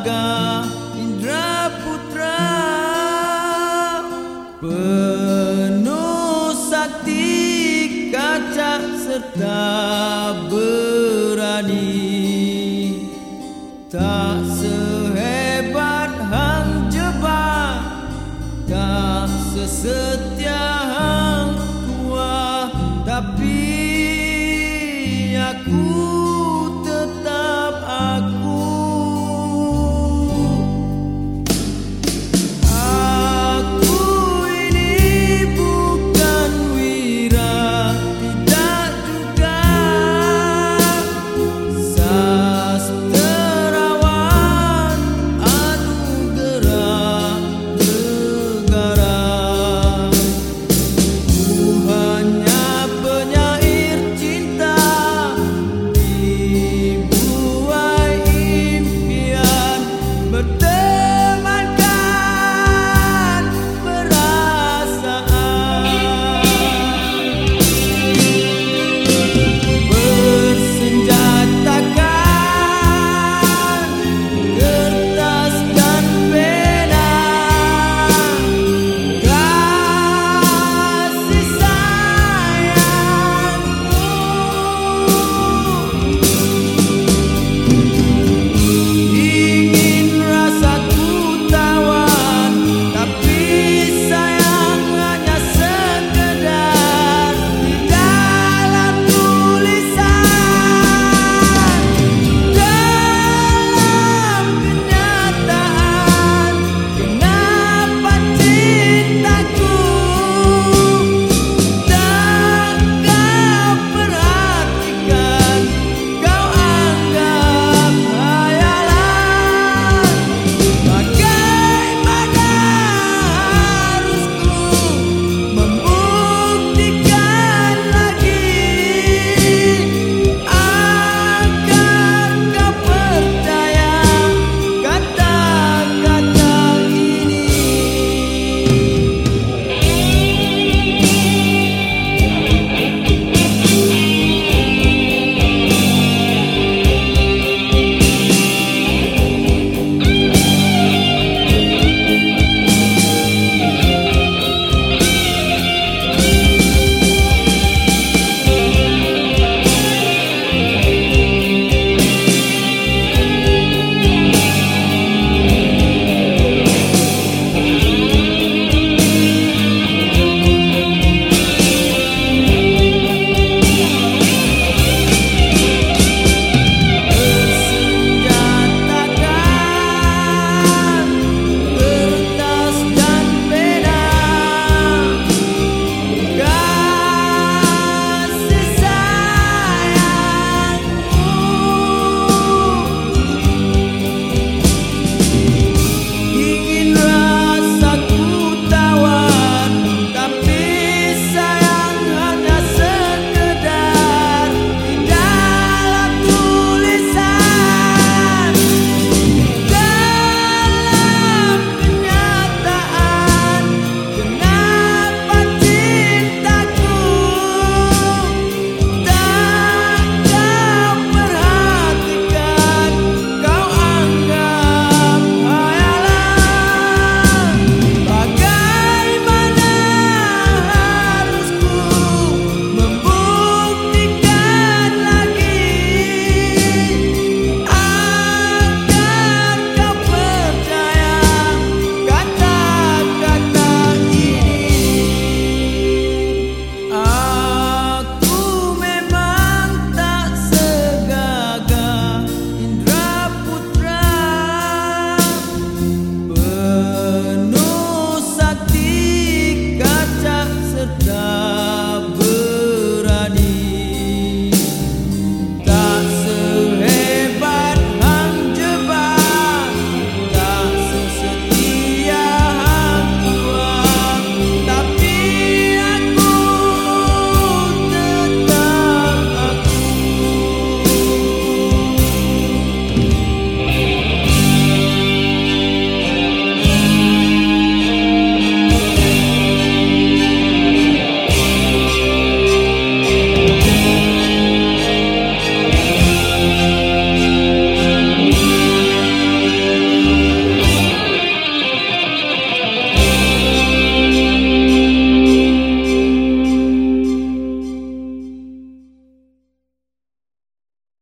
Naga Indra Putra Penuh sakti kaca serta berani. Tak sehebat Hang Jebat Tak sesetia Hang Tua Tapi aku